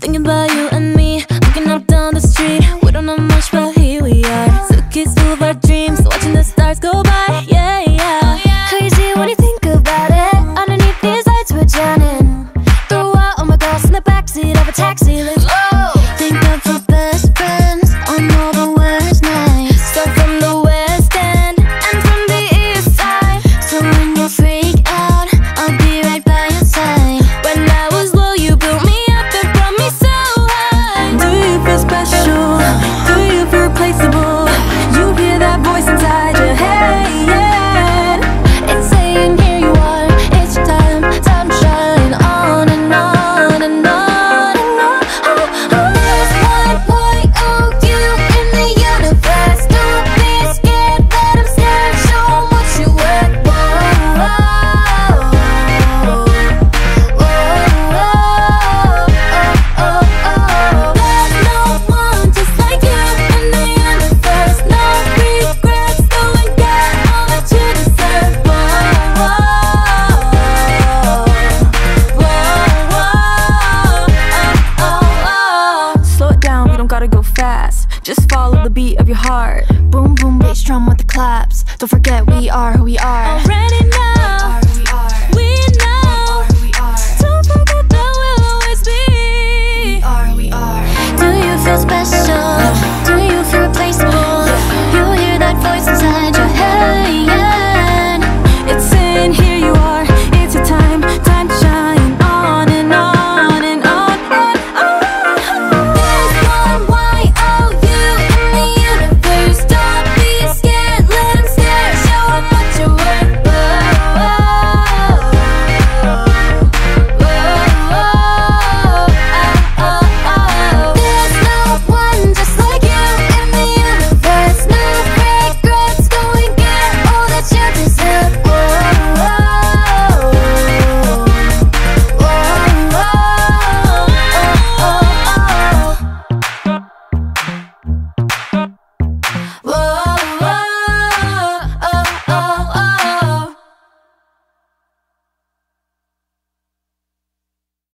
Thinking about you gotta go fast. Just follow the beat of your heart. Boom, boom, bass drum with the claps. Don't forget we are who we are. Already know.